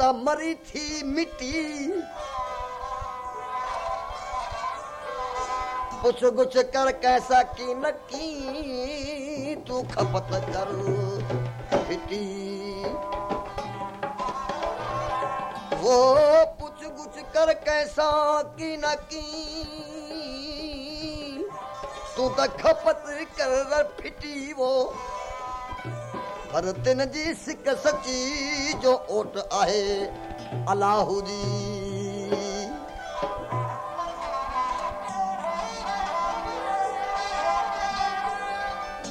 तू त मरी थी मिट्टी। पुछ गुछ कर कैसा की नकी तू खपत कर फिटी। वो पुछ गुछ कर कैसा की नकी तू तो खपत कर फिटी वो। पर तिन जी सिक सची जो ओट आहे अलाहू जी।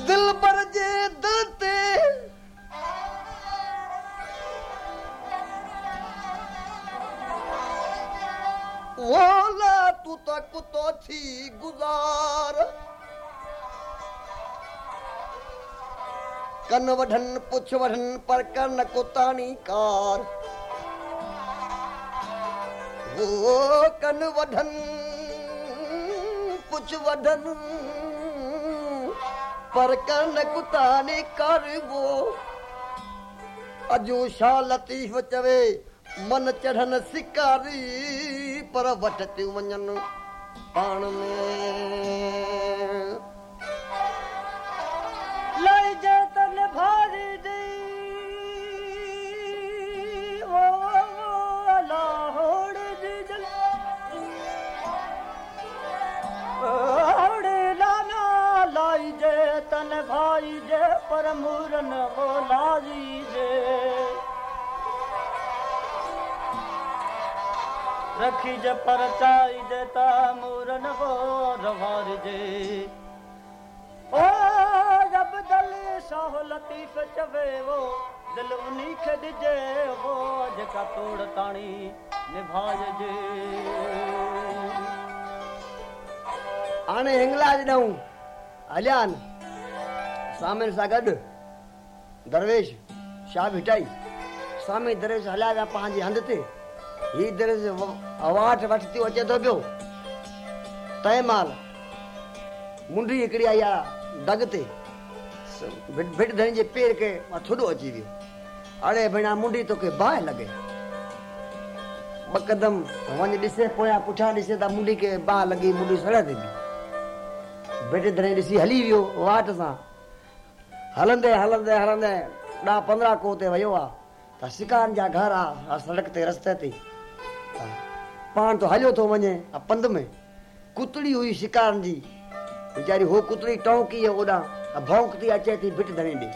दिल बर जे दिल ते। ओला तू त कुतो थी गुज़ार कन वढन पुछ वढन पर कन कुतानी कार। वो कन वढन पुछ वढन पर कन कुतानी कर वो। अजो शा लतीफ़ चवे, मन चढ़न सिकारी पर वठ थियूं वञनि पाण में। पर मूरन वो लाजी जे रखी जे पर चाई जे मूरन वो रवार जे ओ जब दिल शाह लतीफ़ चवे वो, दिल उन्हीं खे ॾिजे वो, जेका तोड़ ताणी निभाइजे हाणे हिंगलाज ॾऊं हलियान स्वामियुनि सां गॾु दरवेश, शाह भिटाई स्वामी दरवेश हलिया विया पंहिंजी हंध ते। ही दरवेश अवाट वठितियो अचे थो पियो। तंहिं महिल मुंडी हिकिड़ी आई आहे दग ते। भिट भिट धणी जे पेर माँ थुॾो अची वियो। अड़े भेणा, मुंडी तोखे बाहि लॻे। ॿ कदम वञ ॾिसे पोयां, पुठियाँ ॾिसे त मुंडी खे बाहि लॻी, मुंडी सड़ ते बि बेटे धणे ॾिसी हली वियो वाट सां हलंदे हलंदे हलंदे। ॾह पंद्रहं को ते वियो आहे त शिकारनि जा घर आहे सड़क ते रस्ते ते। पाण तो हलियो थो वञे पंध में। कुतड़ी हुई शिकारनि जी। वीचारी, हो कुतड़ी टोंकी आहे ओॾां। त भौंकती अचे, थी भिट धणी ॾे।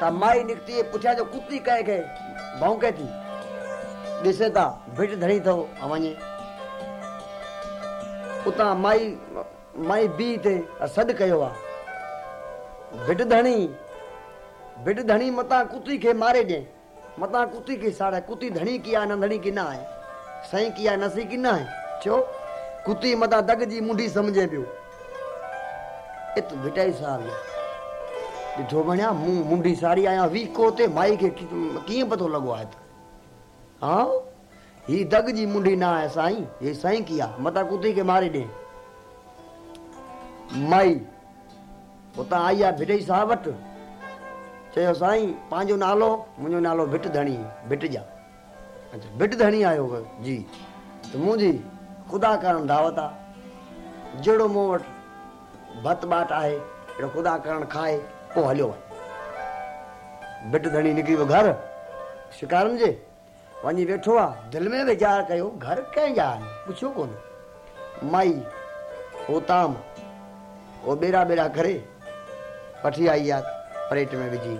त माई निकिती पुठियाँ जो कुतड़ी कंहिंखे भौंके थी। ॾिसे था भिट धणी थो वञे। उतां माई माई बी ते सॾु कयो आहे भिट धणी भिट धणी मतां कुती खे मारे ॾे मतां कुती खे साड़े कुती धणी की आहे, न धणी की न आहे। सही की नसी की न आहे। छो? कुती मतां दग जी मुंडी सम्झे पियो। इत भिटाई साहब ॾिठो वणिया, मूं मुंडी साड़ी आहियाँ वीको ते माई खे कि- कीअं पतो लॻो आहे त हा? ही दग जी मुंडी न आहे साईं हे साईं की मतां कुती खे मारे ॾे माई उतां आई आहे भिटई साहब वटि चयो, साईं पंहिंजो नालो मुंहिंजो नालो भिट धणी, भिट जा। अच्छा भिट धणी आयो जी। त मुंहिंजी ख़ुदा करणु दावत आहे जहिड़ो मूं वटि भत बाट आहे, अहिड़ो ख़ुदा करणु खाए, पोइ हलियो वञे। भिट धणी निकिरी वियो घर। शिकारनि जे, वञी वेठो आहे दिलि में वीचार कयो, घर कंहिंजा आहिनि? पुछियो कोन। माई, होताम वो ॿेड़ा ॿेड़ा करे वठी आई आहे प्लेट में विझी।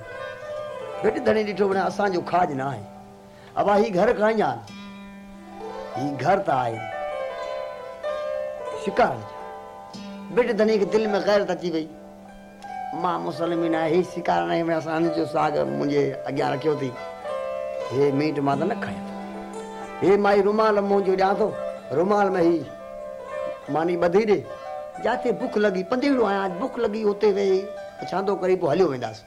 बेटी धणी ॾिठो वञे, असांजो खाज न आहे अब ही घर कंहिंजा आहिनि ही घर त आहे। शिकार बेटी धणी खे दिलि में ग़ैरत अची वई। माँ मुसलमान आहियाँ, ही शिकार न आहे असां जो साग मुंहिंजे अॻियाँ रखियो अथई हे मीट माँ त न खायां। हे माई रुमाल, मुंहिंजो ॾियाँ थो रुमाल में ही मानी ॿधी ॾे। जिते बुख लॻी, पंधेड़ो आहियाँ बुख लॻी, हुते वेही। छांदो करे पोइ हलियो वेंदासीं।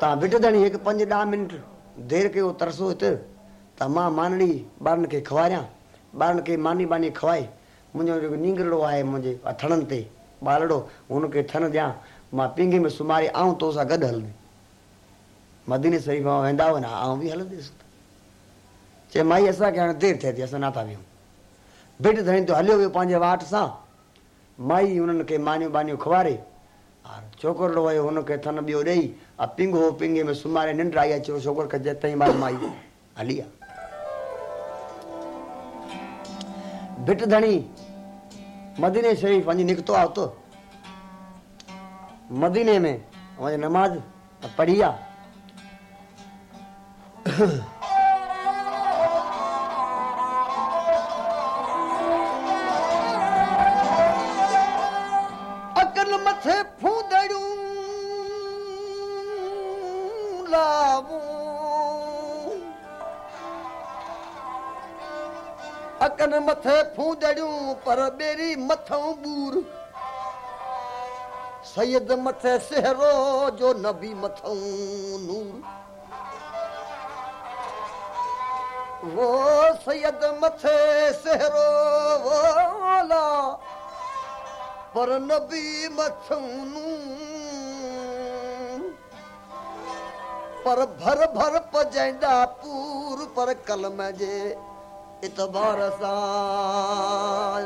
तव्हां बिटदणी हिकु पंज ॾह मिंट देरि कयो तरसो हिते, त माँ मानड़ी ॿारनि खे खवारियाँ। ॿारनि खे मानी बानी खवाए मुंहिंजो जेको नींगरड़ो आहे मुंहिंजे थणनि ते ॿारड़ो हुनखे थण ॾियाँ, माँ पिंगे में सुम्हारे आऊँ तो सां गॾु हलंदी। मदीने शरीफ़ माँ वेंदा हुआ आऊँ बि हलंदुसि। चए, माई, असांखे हाणे देरि थिए थी, असां नथा वियूं भिट धणी तो हलियो वियो पंहिंजे वाट सां। माई हुननि खे मानियूं बानियूं खुवारे छोकिरो वियो हुनखे थन ॿियो ॾेई पिंगो पिंगे में सुम्हारे निंड आई चयो छोकिरो खे जेसिताईं माई माई हली आहे भिट धणी मदीने शरीफ़ वञी निकितो आहे उतो मदीने में वञी नमाज़ पढ़ी आहे मथे पर ॿेरी मथां बूर सैद मथे सहरो जो नबी मथां नूर वो सैयद मथे सहरो वाला पर नबी मथूं पर भर भर पजाईंदा पूर पर कलम जे इतबार सां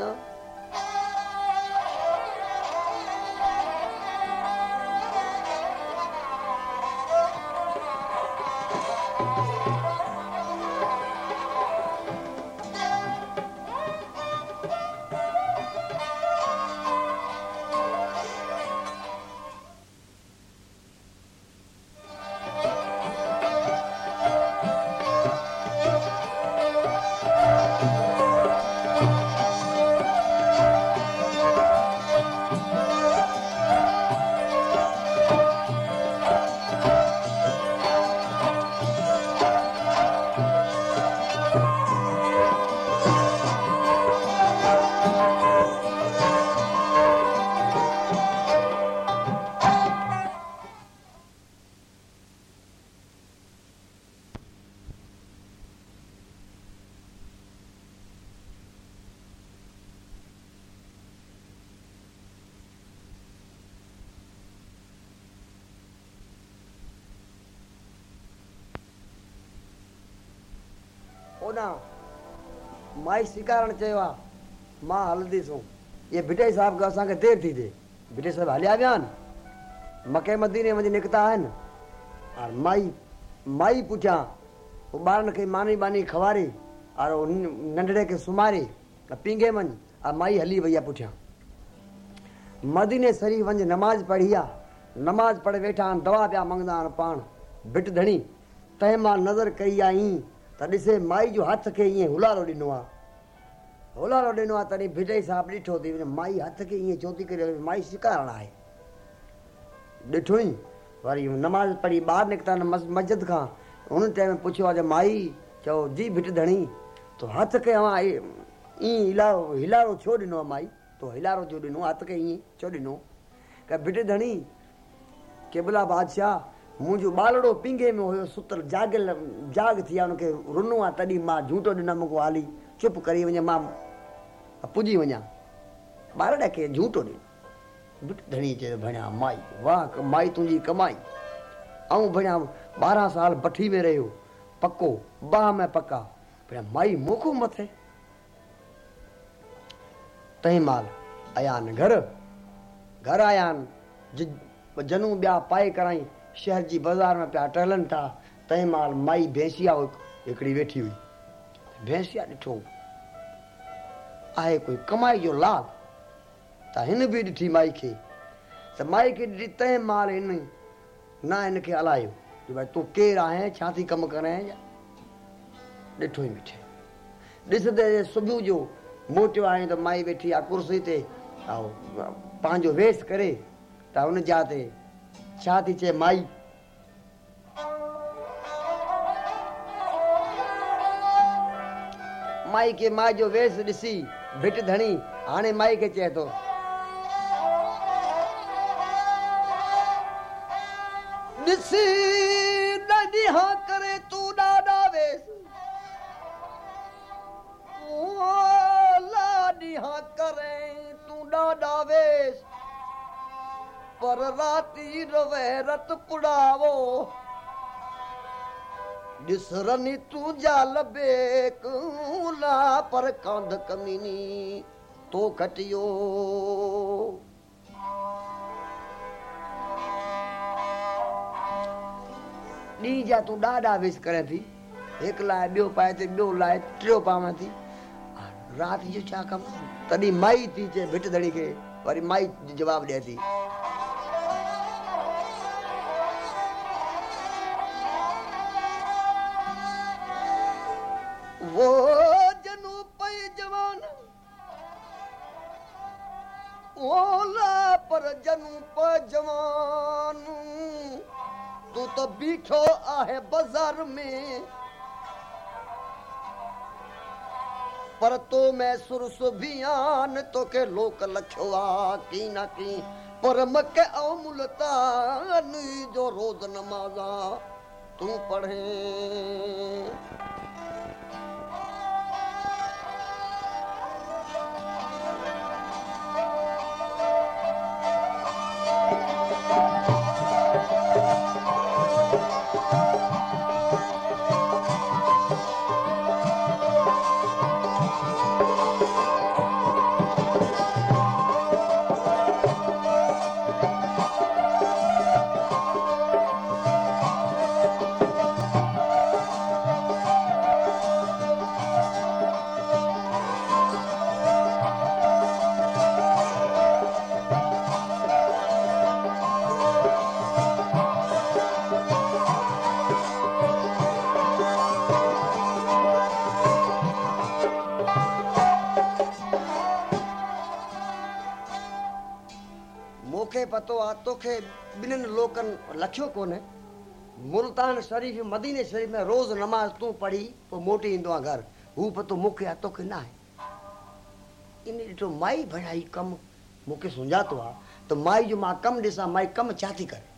होॾां माई स्वीकारणु चयो आहे माँ हलंदीसूं इहे भिटे साहिब खां असांखे देरि थी थिए भिटे साहिब हलिया विया आहिनि मके मदीने वञी निकिता आहिनि और माई माई पुठियाँ उहो ॿारनि खे मानी बानी खवारे, और नंढड़े खे सुम्हारे पींगे वञ और माई हली वई आहे पुठियाँ मदीने सरी वञ नमाज़ पढ़ी आहे नमाज़ पढ़े वेठा आहिनि दवा पिया मंगंदा आहिनि पाण। भिट धणी, तंहिं माँ नज़र कई आहे ईअं त ॾिसे माई जो हथ खे ईअं हुलारो ॾिनो आहे हुलारो ॾिनो आहे तॾहिं भिटे साहिबु ॾिठो थी माई हथ खे ईअं चोती करे माई शिकारणु आहे। ॾिठो ई, वरी नमाज़ पढ़ी ॿाहिरि निकिता न मस्जिद खां, हुन टाइम पुछियो आहे माई, चओ, जी भिट धणी तो हथ खे अवां ईअं हिलारो हिलारो छो ॾिनो माई? तो हिलारो छो ॾिनो, हथ खे ईअं छो ॾिनो? क भिट धणी, केबला बादशाह मुंहिंजो ॿालड़ो पिंगे में हुयो, सुतल जागियल जाग थी हुनखे रुनो आहे, तॾहिं माँ झूठो ॾिनो मूंखे हाली, चुप करे वञे, माँ पुॼी वञा। ॿार ॾके झूठो ॾिनो। धणी चए भणिया माई, वाह माई तुंहिंजी कमाई। ऐं भणिया ॿारहं साल भठी में रहियो। पको, बाह में पका। भणिया माई मोखो मथे। तंहिं महिल आया आहिनि घर घर आया आहिनि जनू पाए कराई शहर जी बाज़ार में पिया टहलनि था तंहिं महिल माई भैंसिया हिकिड़ी वेठी हुई भैंसिया ॾिठो आहे कोई कमाई जो लाल त हिन बि ॾिठी माई खे त माई खे ॾिठी तंहिं महिल हिन न हिनखे हलायो की भई तूं केरु आहे छा थी कमु करे ॾिठो ई बीठे ॾिसंदे सुबुह जो मोटियो आहे त माई वेठी आहे कुर्सी ते पंहिंजो वेस करे त हुन जा ते छा थी माई। माई के माई जो वेस ॾिसी, भिट धणी, हाणे माई खे चए थो। पर राती रवे रत पुड़ावो ॾिसरनी तूं जाल बेकूला पर कांध कमीनी तो खटियो ॾींहं जा तूं ॾाढा विस करे थी हिकु लाइ ॿियो पाए थी ॿियो लाइ टियों पावां थी। राति जो छा कमु तॾहिं माई थी चए भिट धड़ी खे वरी माई जवाबु ॾिए थी। मैं सुरस बियान तोखे लोक लखियो की न की। पर मके ऐं जो रोज़ नमाज़ा तूं पढ़े। लखियो कोन्हे मुल्तान शरीफ़ मदीने शरीफ़ में रोज़ नमाज़ तूं पढ़ी पोइ मोटी ईंदो आहे घरु। हू पतो मूंखे आहे तोखे न आहे इन ॾिठो माई भणाई कमु मूंखे सुञातो आहे त माई जो माँ कमु ॾिसां माई कमु छा थी करे।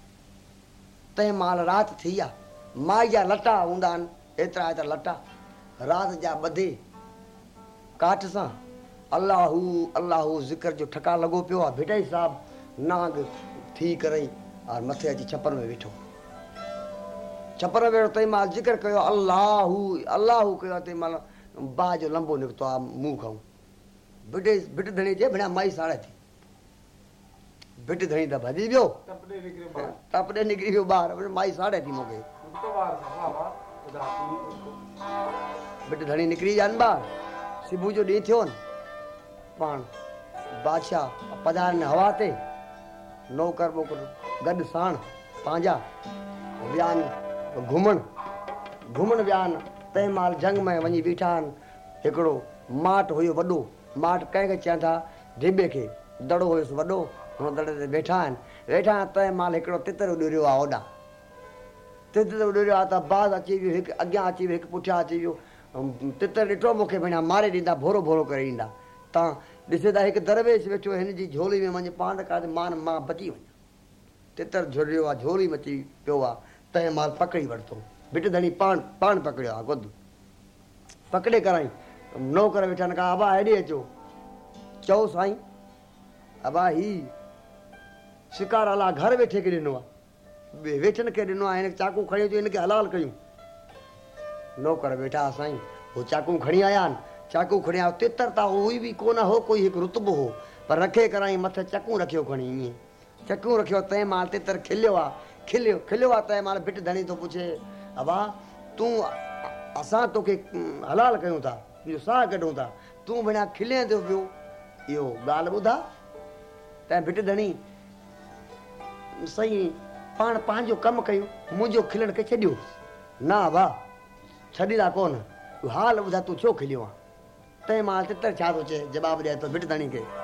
तंहिं महिल राति थी आहे माई जा लटा हूंदा आहिनि एतिरा एतिरा लटा। राति जा ॿधे काठ सां। अलाहू अलाहू ज़िक्र जो ठका लॻो पियो आहे भिटाई साहिबु, नांग थी करे और मथे अची छपर में वेठो। छपर में वेठो तंहिं महिल ज़िक्र कयो अलाहू अलाहू कयो तंहिं महिल बाह जो लंबो निकितो आहे मुंहुं खां भिटे भिट धणी चए भेणा माई साड़े थी। भिट धणी त भॼी वियो टपड़े निकिरे वियो ॿाहिरि माई साड़े थी मूंखे उदासी भिट धणी निकिरी विया आहिनि ॿाहिरि सुबुह जो ॾींहुं थियो न पाण बादशाह पधारनि हवा ते नौकर वोकर गॾु साण पंहिंजा विया आहिनि घुमण। घुमण विया आहिनि महिल जंग में वञी बीठा हिकिड़ो माट हुयो वॾो। माट कंहिंखे चवनि था, ढिबे खे। दड़ो हुयुसि वॾो, हुन दड़े ते वेठा आहिनि। वेठा आहिनि, तंहिं महिल तितर उॾिरियो आहे होॾां तितर उॾिरियो आहे त बाज़ अची वियो, हिकु अॻियाँ अची वियो, हिकु पुठियाँ अची वियो। तितर ॾिठो मूंखे भेणा मारे ॾींदा भोरो भोरो करे ॾींदा। तव्हां ॾिसे था, हिकु दरवेश वेठो हिन जी झोली में वञे, पाण काॾे मान माँ बची वञा। तितर झुरियो आहे झोली मची पियो आहे तंहिं महिल पकड़ी वरितो। भिट धणी पाण पाण पकड़ियो आहे गुद पकड़े कराई, नौकर वेठा न अबा हेॾे अचो। चओ साईं अबा ही शिकार अला घर वेठे खे ॾिनो आहे वेठनि खे ॾिनो आहे हिन चाकू खणी अचो हिनखे हलाल कयूं। नौकर वेठा साईं, हू चाकू खणी आया आहिनि चाकू खणी आयो तितर त हुई बि कोन हो, कोई हिकु रुतबो हो। पर रखे कराई, मथे चकूं रखियो खणी, ईअं। चकूं रखियो तंहिं महिल तितर खिलियो आहे खिलियो खिलियो आहे तंहिं महिल भिट धणी थो पुछे, अबा, तूं असां तोखे हलाल कयूं था इहो साह कढूं था। तूं भेणा खिले थो पियो। इहो ॻाल्हि ॿुधा। तंहिं भिट धणी सही पाण पंहिंजो कमु कयूं मुंहिंजो खिलण खे छॾियो। न वाह छॾींदा कोन। हाल ॿुधा, तूं छो खिलियो आहे तंहिं महिल तितर छा थो चए? जवाबु ॾिए थो भिट धणी खे।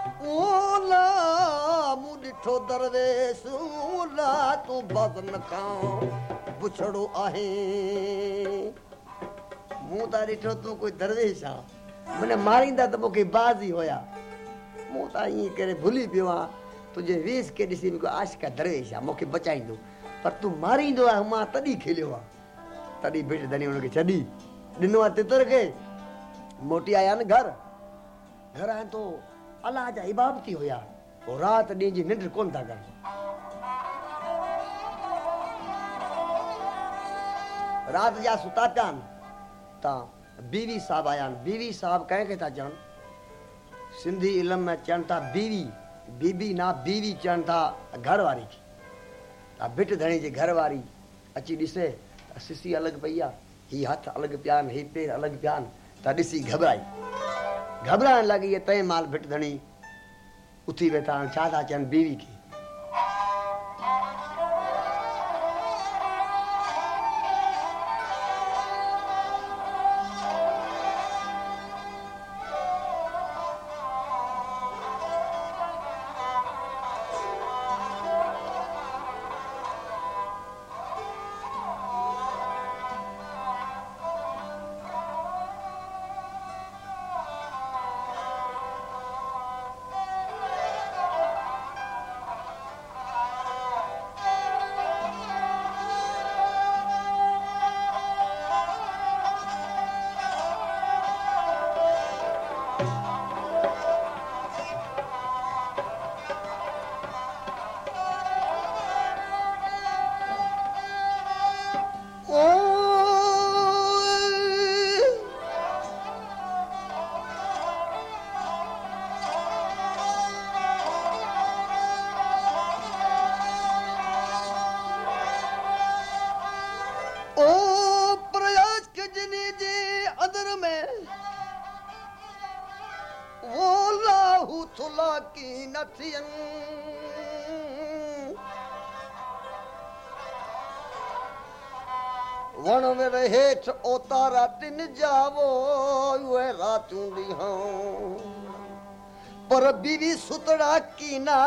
ओला मूं ॾिठो दरवेश ओला तूं बदन खां पुछड़ो आहे। मूं त ॾिठो तूं कोई दरवेश आहे मन मारींदा त मूंखे बाज़ ई हुया। मूं त करे भुली पियो आहियाँ तुंहिंजे वेस खे ॾिसी मूंखे आशिका दरवेश आहे मूंखे बचाईंदो। पर तू मारींदो आहे माँ तॾहिं खेलियो आहे तॾहिं भेट धनी हुनखे छॾी। ॾिनो आहे तितर खे। मोटी आया न घर। घर आ थो तो अलाह जा इबाबती हुया पोइ राति ॾींहं जी निंड कोन था कनि। राति जा सुता पिया आहिनि बीवी साहब आया बीवी साहब कंहिंखे था चवनि? सिंधी इल्म में चवनि था, बीवी, बीबी ना बीवी चवनि था, घर वारी खे भिट धणी जी घर वारी, अची त सिसी अलॻि पई आहे हीअ हथ अलॻि पिया आहिनि पेर अलॻि पिया त ॾिसी घबराई। घबराइण लॻी तंहिं महिल भिट धणी। उथी वेठा आहिनि छा था चवनि बीवी खे वण में हेठि ओतारा टिन जावो उहे रातियूं ॾींहं पर बीवी सुतड़ा कीना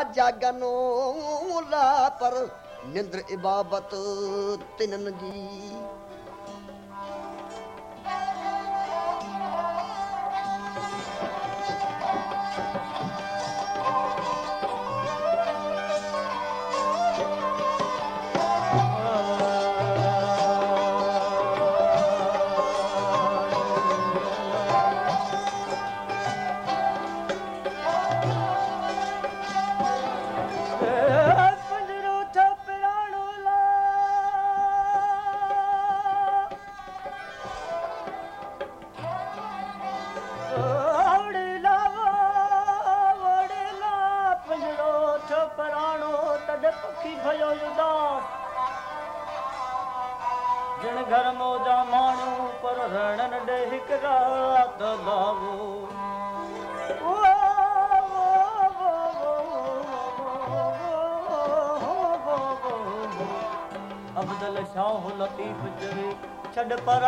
जागनो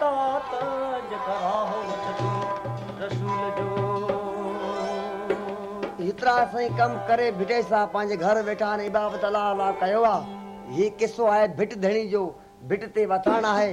ला पर निंद्र इबाबत तिनन जी। साईं कमु करे भिटे सां पंहिंजे घर वेठा आहिनि इबाबत अलाह अलाह कयो आहे हीउ किसो आहे भिट धणी जो, भिट ते वथाण आहे।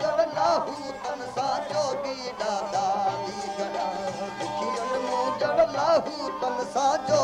जब लाहू तूं जब लाहू तांचो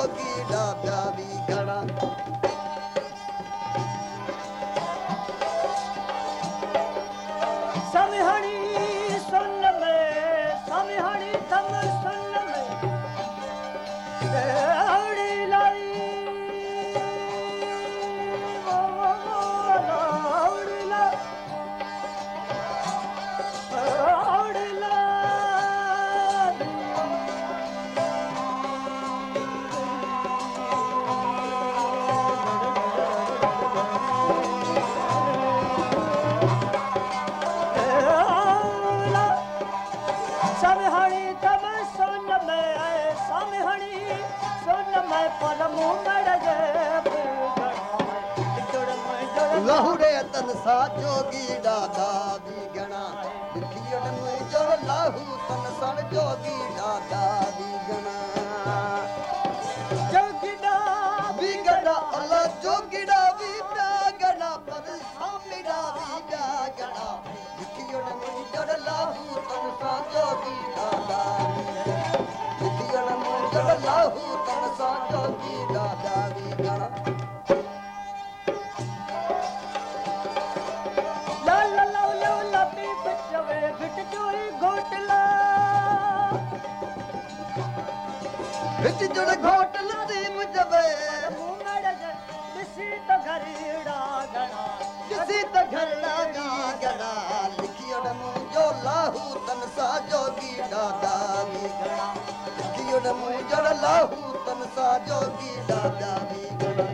भी न मुंहिंजो लाहू, तन सां जोगी दादा भी गड़ा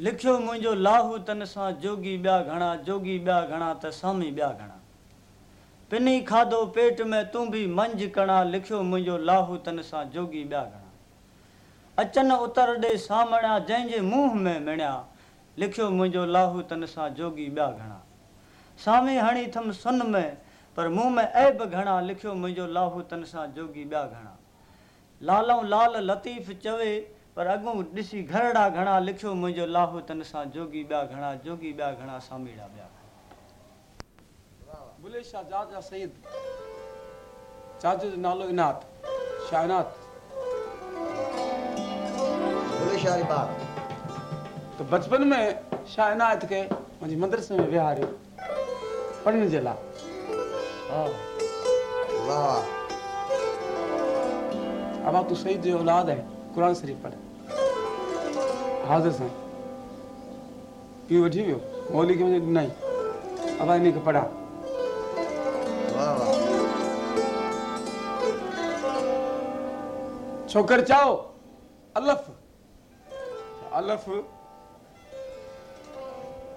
लिखियो मुंहिंजो लाहू, तन सां जोगी ॿिया घणा, जोगी ॿिया घणा, त सामी ॿिया घणा। पिनी खाधो पेट में तूं बि मंझ कणा, लिखियो मुंहिंजो लाहू, तन सां जोगी ॿिया घणा। अचन उतर ॾे सामणा, जंहिंजे मुंहं में मिणिया। लिखियो मुंहिंजो लाहू तन सां जोगी ॿिया घणा। सामी हणी थम सुन में पर मुंहं में ऐब घणा लिखियो मुंहिंजो लाहू तन सां जोगी ॿिया घणा। लालऊं लाल लतीफ़ चवे पर अॻूं ॾिसी घरड़ा घणा लिखियो मुंहिंजो लाहू तन सां जोगी ॿिया घणा जोगी ॿिया घणा सामीड़ा ॿिया बुले शाह जाजा सईद जाजो जो नालो इनात शाहनात भोले शाह तो बचपन में शाह इनायत खे मुंहिंजी मदरसे में विहारियो पढ़ण जे लाइ हा। वाह। अबा तू सईद जो औलाद है कुरान शरीफ़ पढ़। हाज़िर साईं पीउ वठी वियो मौली खे मुंहिंजे ॾिनई अबा इन खे पढ़ा। छोकर चओ अलफ अलफ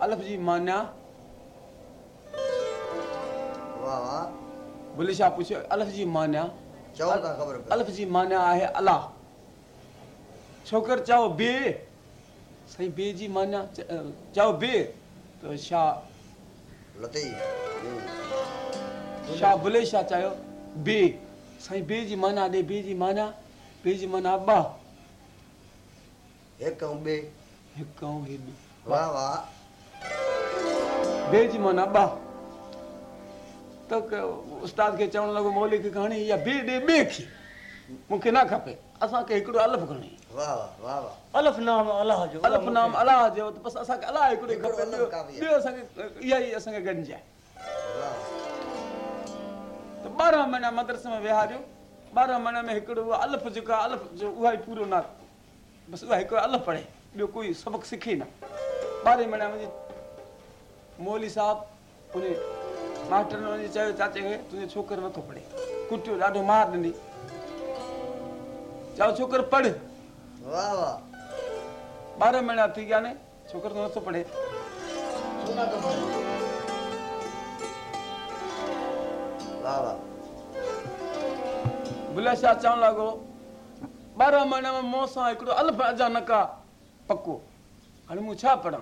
अलफ जी माना वाह। वाह बुले शाह पुछियो अलफ जी माना चओ था ख़बर अलफ जी माना आहे अलाह छोकर चओ बे। साईं बे जी माना च- अ, चओ बे। त शाह लतीफ़ हम्म। शाह बुले शाह चयो बे। साईं बे जी माना ॾे बे जी माना बे जी माना ॿ हिकु ऐं ॿिए हिकु ऐं हेॾी वाह वाह। बे जी माना ॿ त उस्ताद खे चवणु लॻो मौली खे खणी इहा बे ॾे ॿिए खे मूंखे न खपे असांखे हिकिड़ो अलफ खणी वाह वाह वाह वाह अलफ नाम अलाह जो अलफ नाम अलाह जो त बसि असांखे अलाह हिकिड़ो ई हिकिड़ो खपे ॿियो काफ़ी आहे। ॿियो असांखे इहा ई असांखे गॾिजाए वाह त ॿारहं महीना मदरसे में विहारियो ॿारहं महीने में हिकिड़ो उहो अलफ़ जेको अलफ़ जो उहा ई पूरो न बसि उहा हिकिड़ो अलफ़ पढ़े ॿियो कोई सबक़ु सिखे न ॿारहें महीने में मौली साहब उन मास्टर ने वञी चयो चाचे खे तुंहिंजो छोकिरो नथो पढ़े कुटियो ॾाढो मार ॾिनी चयो छोकिरो पढ़। वाह वाह। ॿारहं महीना थी गया ने छोकिरो त नथो पढ़े। सुना तो पढ़े। वाह वाह। बुले चवणु लॻो ॿारहं महीने में मूं सां हिकिड़ो अलफ़ अचानक आहे पको हाणे मूं छा पढ़ां।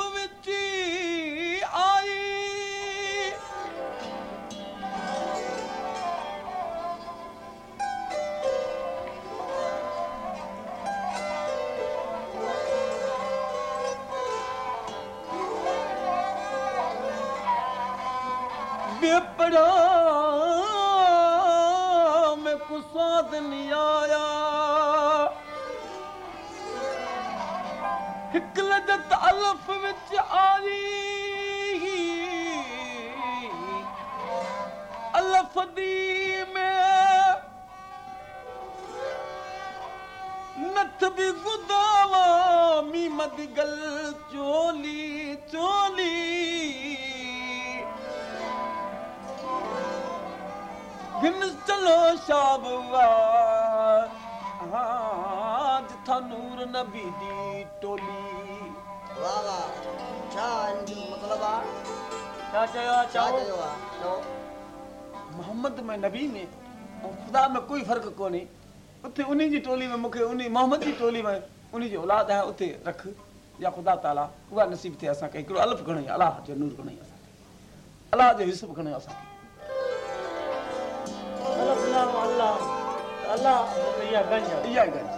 अलफ विच मोहम्मद में नबी में ऐं ख़ुदा में कोई फ़र्क़ु कोन्हे उते उन जी टोली में मूंखे उन मोहम्मद जी टोली में उन जी औलाद आहे उते रख। या ख़ुदा ताला उहा नसीब थिए असांखे हिकिड़ो अलफ़ घणो ई अलाह जो नूर घणो ई असांखे। अलाह जो हिसब घणो असांखे। अल्लाह इहा गंज।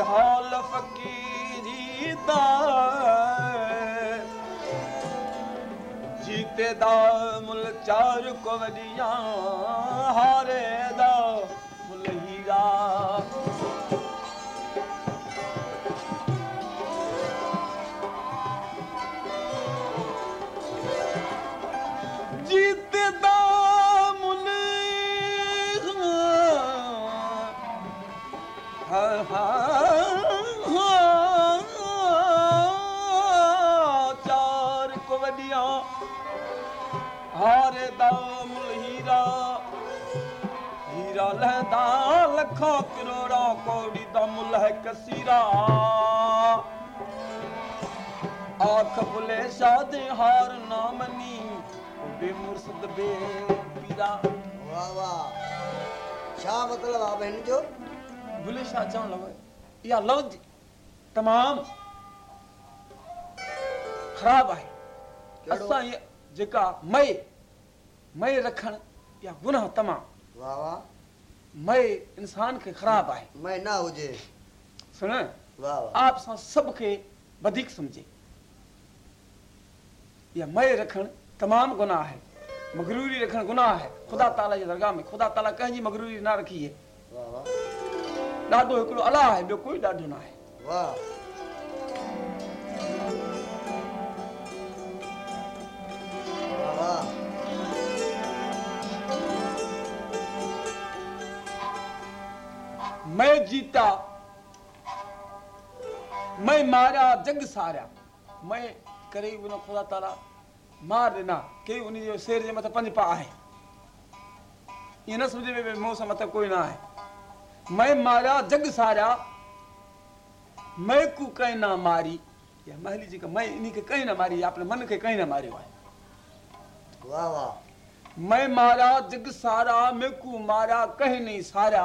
हुन बि हाल फ़कीरी दा जीते दा मुल चार को हीरा लहंदा लखां करोड़ा कौड़ी दा मुल है कसीरा। आख बुले शादे हार ना मनी बे मुर्सद बे पीरा। वाह वाह। छा मतिलबु आहे हिन जो? बुले शाह चवण लॻो इहा लफ़्ज़ तमामु ख़राबु आहे? असां इहा जेका मए मए रखण इहा गुनाह तमामु। वाह वाह। मैं इंसान के ख़राब आए मैं ना हुजे। सुन? वाह वाह। आप सां सभ खे वधीक सम्झे। इहा मय रखणु तमामु गुनाह है। मगरूरी रखन गुनाह है। ख़ुदा ताला जी दरगाह में। ख़ुदा ताला कंहिंजी मगरूरी ना रखी है। ॾाढो हिकिड़ो अलाह है ॿियो कोई ॾाढो ना वाह वाह। मैं जीता मैं मारिया जग सारिया मैं करे उन ख़ुदा ताला मार ॾिना के उन जो शेर जे मथां पंज पा आहे। ईअं न सम्झे में मूं सां मथां कोई न आहे। मैं मारिया जग सारिया मैं कू कंहिं न मारी। इहा महली जेका मैं इन खे कंहिं न मारी आहे, अपने मन खे कंहिं न मारियो आहे वाह वाह। मैं मारिया जग सारा। मैं कू मारिया कंहिं नहीं सारिया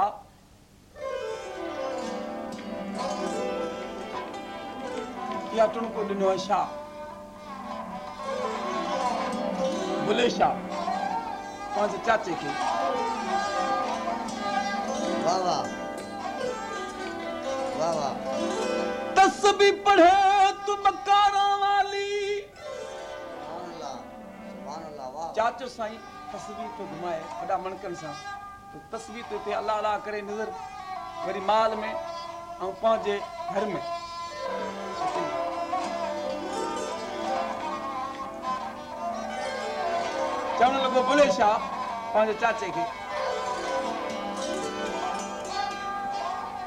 इहा टुणको ॾिनो आहे शाह बुले शाह पंहिंजे चाचे खे वाह वाह वाह वाह तस्बी पढ़े तुम कारा वाली अल्लाह अल्लाह चाचो साईं तस्वीर तो घुमाए वॾा मणकनि सां त तस्वीर तो हिते अलाह अलाह करे नज़र वरी माल में ऐं पंहिंजे घर में चवणु लॻो बुले शाह पंहिंजे चाचे खे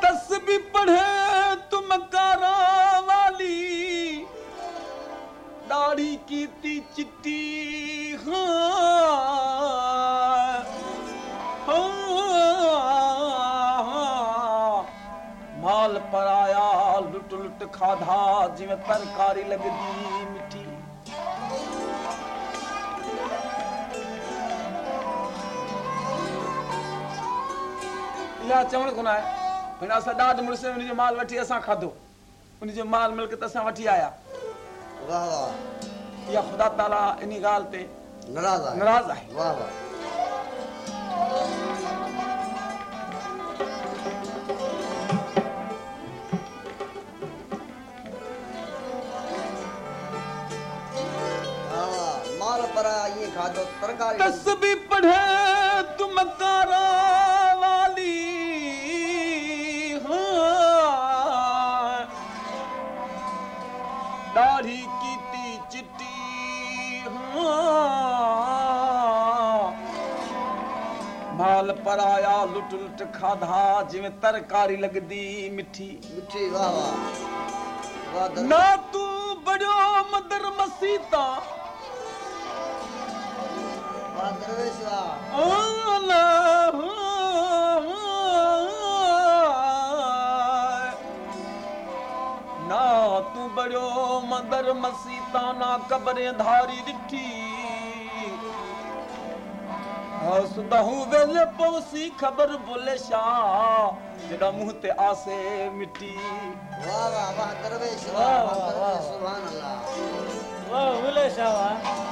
तस्बी पढ़े तुम कारा वाली दाढ़ी कीती चिट्टी माल पराया लुट लुट खाधा जिਵੇਂ तरकारी लगदी इहा चवण कोन आहे? हिन असां ॾाढ मुड़ुस उनजो माल वठी असां खाधो। उनजो माल मिल्क त असां वठी आया। वाह वाह। इहा ख़ुदा ताला इन ॻाल्हि ते नाराज़ आहे। नाराज़ आहे। वाह वाह। माल पर ये खाधो तरकारी। तस्बी पढ़े तुम कारा पराया लुट लुट खाधा जिਵੇਂ तरकारी लगदी मिठी मिठी वाह वाह ना तू बड़ो मदर मसीता ना तू बड़ो मदर मसीता पवसी ख़बर बोले शाह। मुँह ते आसे मिट्टी। वाह वाह वाह वाह वाह, वाह। वाह, दरवेश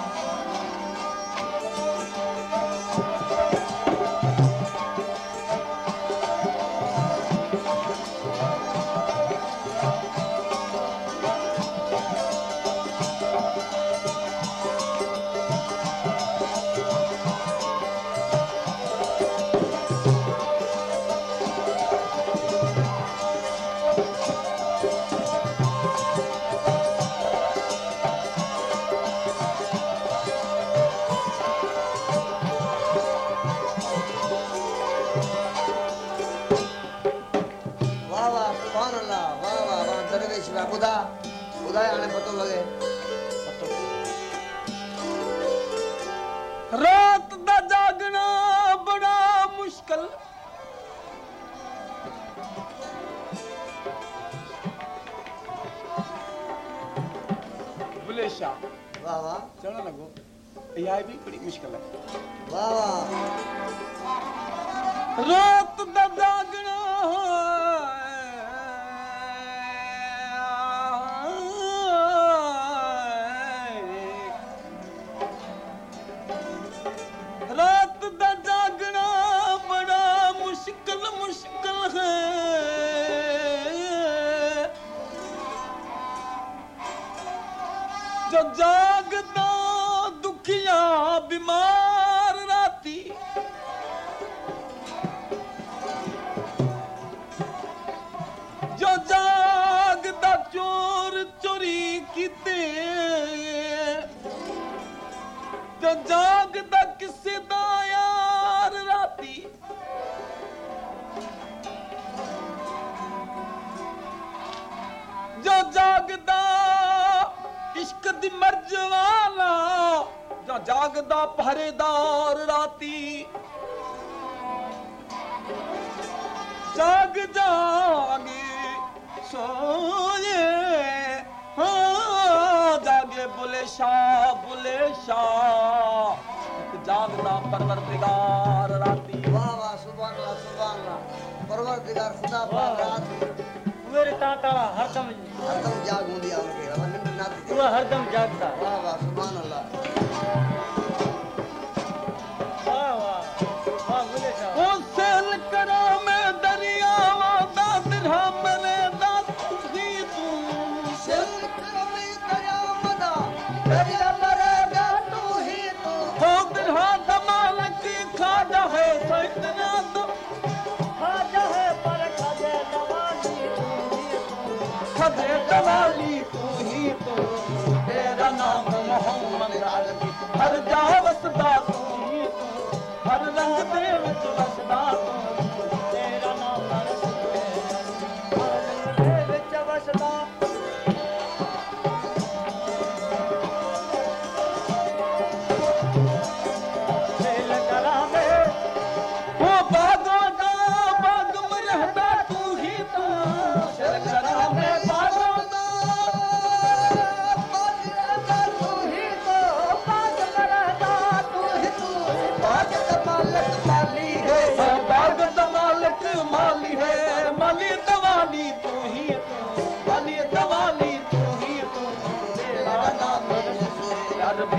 ਬਿਮਾਰ ਰਾਤੀ। ਜੋ ਜਾਗ ਦਾ ਚੋਰ ਚੋਰੀ ਕੀਤੇ। ਜੋ ਜਾਗ ਦਾ ਕਿਸੇ ਦਾ ਯਾਰ ਰਾਤੀ। ਜੋ ਜਾਗ ਦਾ ਇਸ਼ਕ ਦੀ ਮਰਜਵਾ ਨਾ ਜਾਗਦਾ ਪਹਿਰੇਦਾਰ ਰਾਤੀ ਜਾਗ ਜਾਗੇ ਸੋਏ ਹਾਂ ਜਾਗੇ ਬੁਲੇ ਸ਼ਾ ਬੁਲੇ ਸ਼ਾ ਜਾਗਦਾ ਪਰਵਰਦਿਗਾਰ ਰਾਤੀ ਵਾਹ ਵਾਹ ਸੁਭਾਨ ਅੱਲਾਹ ਸੁਭਾਨ ਅੱਲਾਹ ਪਰਵਰਦਿਗਾਰ ਖੁਦਾ ਪਾਕ ਰਾਤ मेरे ताता हरदम हरदम जाग मुंडिया उनके रवा निंद नाती तू हरदम जागता वाह वाह सुभान अल्लाह Thank you.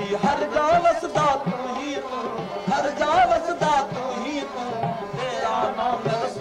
ਹੀ ਹਰ ਜਾ ਵਸਦਾ ਤੂੰ ਹੀ ਤੂੰ, ਹਰ ਜਾ ਵਸਦਾ ਤੂੰ ਹੀ ਤੂੰ, ਤੇਰਾ ਨਾਮ ਰਸ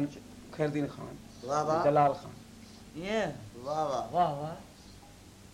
ऐं ख़ैरदीन ख़ान वाह वाह जलाल ख़ान ये वाह वाह वाह वाह